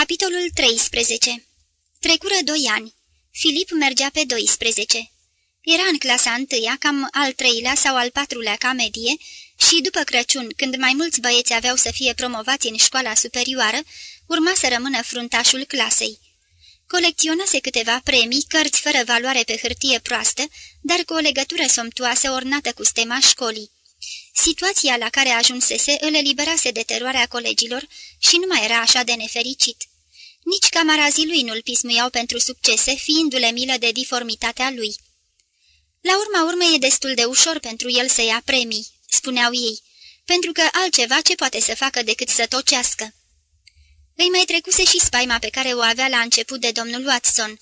Capitolul 13 Trecură doi ani. Filip mergea pe 12. Era în clasa întâia, cam al treilea sau al patrulea ca medie, și după Crăciun, când mai mulți băieți aveau să fie promovați în școala superioară, urma să rămână fruntașul clasei. Colecționase câteva premii, cărți fără valoare pe hârtie proastă, dar cu o legătură somptuoasă ornată cu stema școlii. Situația la care ajunsese îl eliberase de teroarea colegilor și nu mai era așa de nefericit. Nici camarazii lui nu-l pismuiau pentru succese, fiindu-le milă de diformitatea lui. La urma urmei e destul de ușor pentru el să ia premii, spuneau ei, pentru că altceva ce poate să facă decât să tocească. Îi mai trecuse și spaima pe care o avea la început de domnul Watson.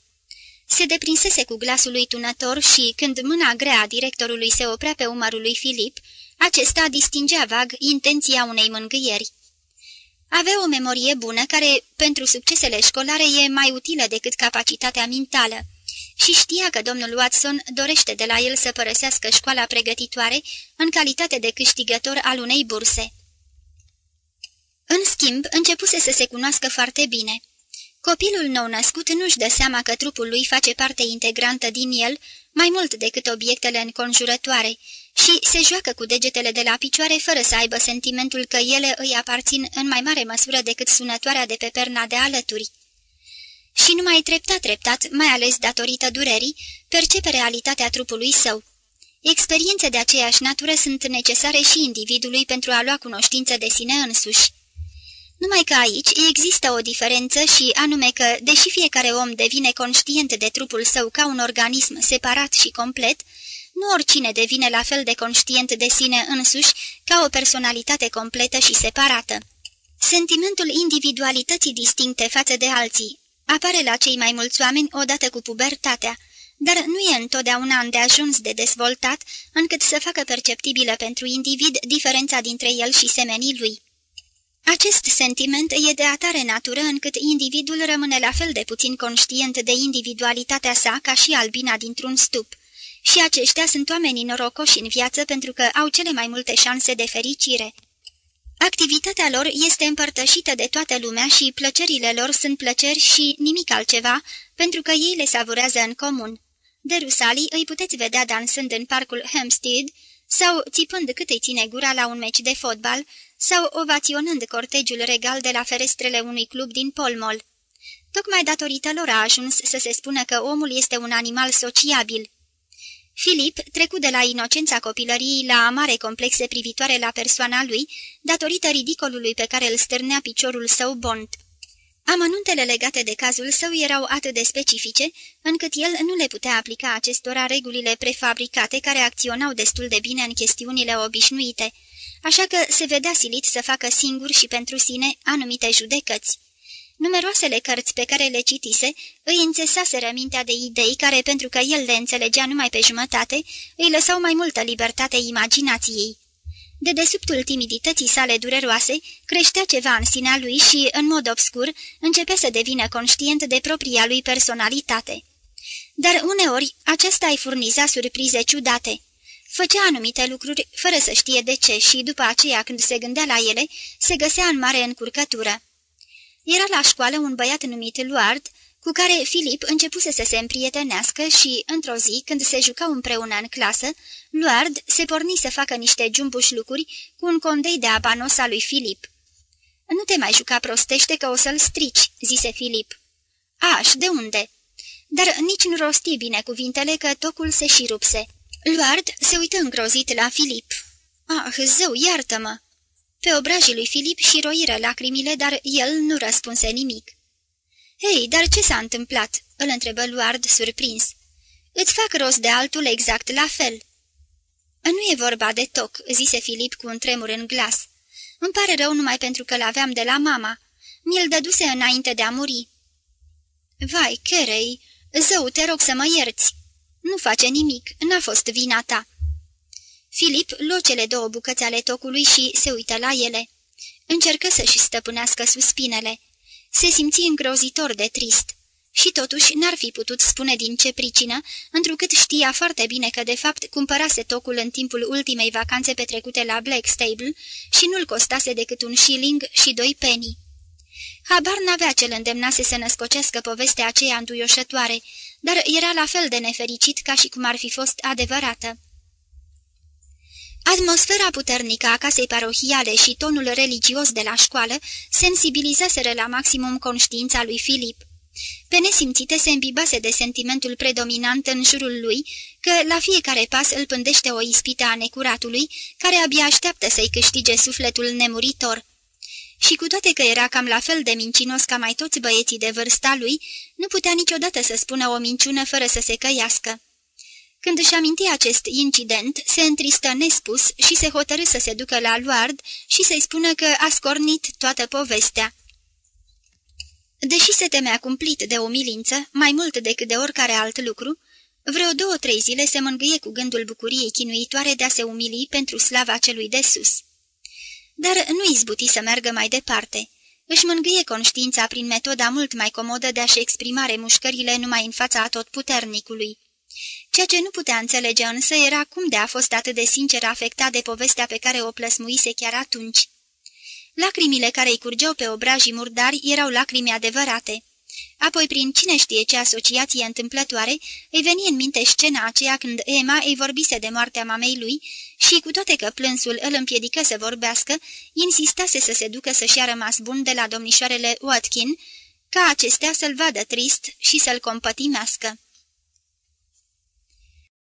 Se deprinsese cu glasul lui tunător și, când mâna grea a directorului se oprea pe umărul lui Filip, acesta distingea vag intenția unei mângâieri. Avea o memorie bună care, pentru succesele școlare, e mai utilă decât capacitatea mentală și știa că domnul Watson dorește de la el să părăsească școala pregătitoare în calitate de câștigător al unei burse. În schimb, începuse să se cunoască foarte bine. Copilul nou-născut nu-și dă seama că trupul lui face parte integrantă din el, mai mult decât obiectele înconjurătoare, și se joacă cu degetele de la picioare fără să aibă sentimentul că ele îi aparțin în mai mare măsură decât sunătoarea de pe perna de alături. Și numai treptat-treptat, mai ales datorită durerii, percepe realitatea trupului său. Experiențe de aceeași natură sunt necesare și individului pentru a lua cunoștință de sine însuși. Numai că aici există o diferență și anume că, deși fiecare om devine conștient de trupul său ca un organism separat și complet, nu oricine devine la fel de conștient de sine însuși ca o personalitate completă și separată. Sentimentul individualității distincte față de alții apare la cei mai mulți oameni odată cu pubertatea, dar nu e întotdeauna îndeajuns de dezvoltat încât să facă perceptibilă pentru individ diferența dintre el și semenii lui. Acest sentiment e de atare natură încât individul rămâne la fel de puțin conștient de individualitatea sa ca și albina dintr-un stup. Și aceștia sunt oamenii norocoși în viață pentru că au cele mai multe șanse de fericire. Activitatea lor este împărtășită de toată lumea și plăcerile lor sunt plăceri și nimic altceva, pentru că ei le savurează în comun. De Rusalii îi puteți vedea dansând în parcul Hampstead sau țipând cât îi ține gura la un meci de fotbal sau ovaționând cortegiul regal de la ferestrele unui club din Polmol. Tocmai datorită lor a ajuns să se spună că omul este un animal sociabil. Filip trecu de la inocența copilăriei la amare complexe privitoare la persoana lui, datorită ridicolului pe care îl stârnea piciorul său bond. Amănuntele legate de cazul său erau atât de specifice, încât el nu le putea aplica acestora regulile prefabricate care acționau destul de bine în chestiunile obișnuite, așa că se vedea silit să facă singur și pentru sine anumite judecăți. Numeroasele cărți pe care le citise îi înțesaseră mintea de idei care, pentru că el le înțelegea numai pe jumătate, îi lăsau mai multă libertate imaginației. De desubtul timidității sale dureroase, creștea ceva în sinea lui și, în mod obscur, începea să devină conștient de propria lui personalitate. Dar uneori acesta îi furniza surprize ciudate. Făcea anumite lucruri fără să știe de ce și, după aceea, când se gândea la ele, se găsea în mare încurcătură. Era la școală un băiat numit Luard, cu care Filip începuse să se împrietenească și, într-o zi, când se jucau împreună în clasă, Luard se porni să facă niște jumbuși lucruri cu un condei de abanos al lui Filip. Nu te mai juca prostește că o să-l strici," zise Filip. Aș, de unde?" Dar nici nu rosti bine cuvintele că tocul se și rupse. Luard se uită îngrozit la Filip. Ah, zău, iartă-mă!" Pe obrajii lui Filip și roiră lacrimile, dar el nu răspunse nimic. Hei, dar ce s-a întâmplat?" îl întrebă Luard surprins. Îți fac rost de altul exact la fel." Nu e vorba de toc," zise Filip cu un tremur în glas. Îmi pare rău numai pentru că l-aveam de la mama. Mi-l dăduse înainte de a muri." Vai, Cherei, zău, te rog să mă ierți." Nu face nimic, n-a fost vina ta." Filip luă cele două bucăți ale tocului și se uită la ele. Încercă să-și stăpânească suspinele. Se simți îngrozitor de trist. Și totuși n-ar fi putut spune din ce pricină, întrucât știa foarte bine că de fapt cumpărase tocul în timpul ultimei vacanțe petrecute la Blackstable și nu-l costase decât un shilling și doi penny. Habar n-avea ce îl îndemnase să născocească povestea aceea înduioșătoare, dar era la fel de nefericit ca și cum ar fi fost adevărată. Atmosfera puternică a casei parohiale și tonul religios de la școală sensibilizaseră la maximum conștiința lui Filip. Pe nesimțite se îmbibase de sentimentul predominant în jurul lui că la fiecare pas îl pândește o ispită a necuratului, care abia așteaptă să-i câștige sufletul nemuritor. Și cu toate că era cam la fel de mincinos ca mai toți băieții de vârsta lui, nu putea niciodată să spună o minciună fără să se căiască. Când își aminti acest incident, se întristă nespus și se hotărâ să se ducă la Luard și să-i spună că a scornit toată povestea. Deși se temea cumplit de umilință, mai mult decât de oricare alt lucru, vreo două-trei zile se mângâie cu gândul bucuriei chinuitoare de a se umili pentru slava celui de sus. Dar nu izbuti să meargă mai departe. Își mângâie conștiința prin metoda mult mai comodă de a-și exprima remușcările numai în fața atotputernicului. Ceea ce nu putea înțelege însă era cum de a fost atât de sincer afectat de povestea pe care o plăsmuise chiar atunci. Lacrimile care îi curgeau pe obrajii murdari erau lacrimi adevărate. Apoi, prin cine știe ce asociație întâmplătoare, îi veni în minte scena aceea când Emma îi vorbise de moartea mamei lui și, cu toate că plânsul îl împiedică să vorbească, insistase să se ducă să-și a rămas bun de la domnișoarele Watkin, ca acestea să-l vadă trist și să-l compătimească.